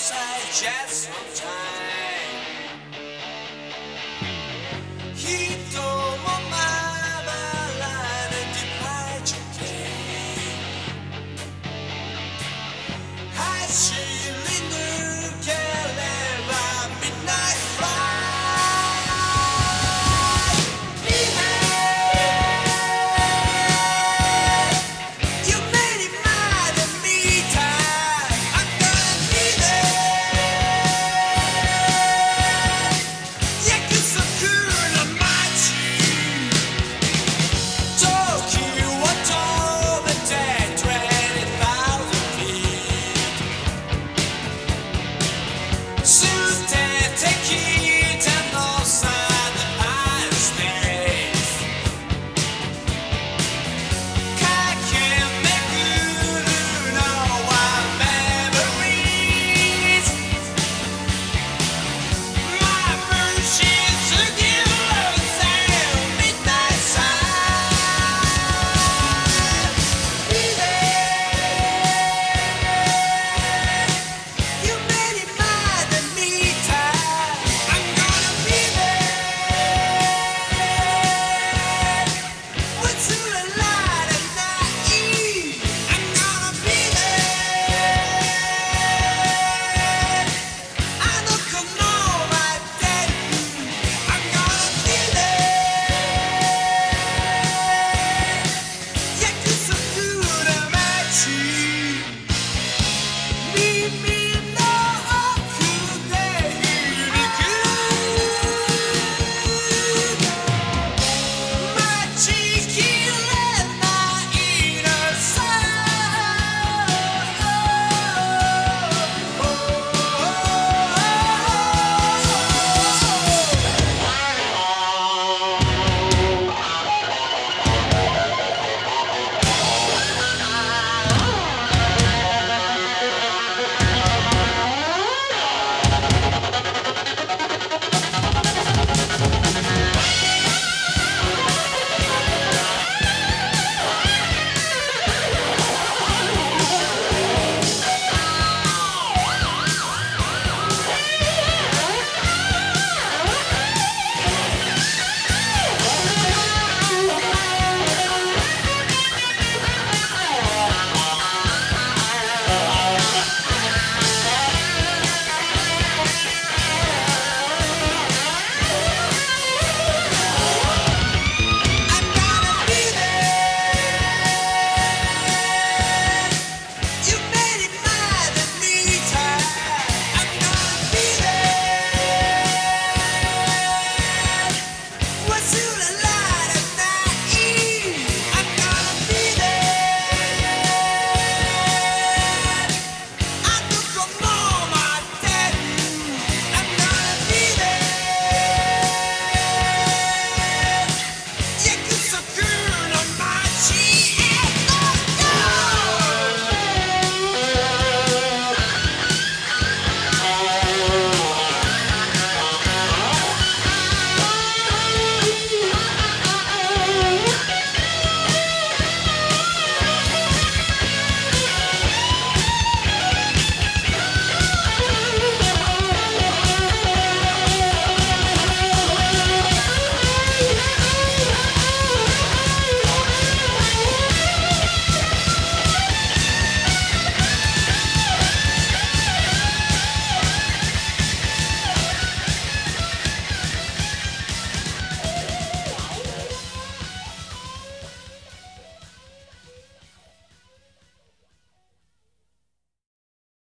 Jazz.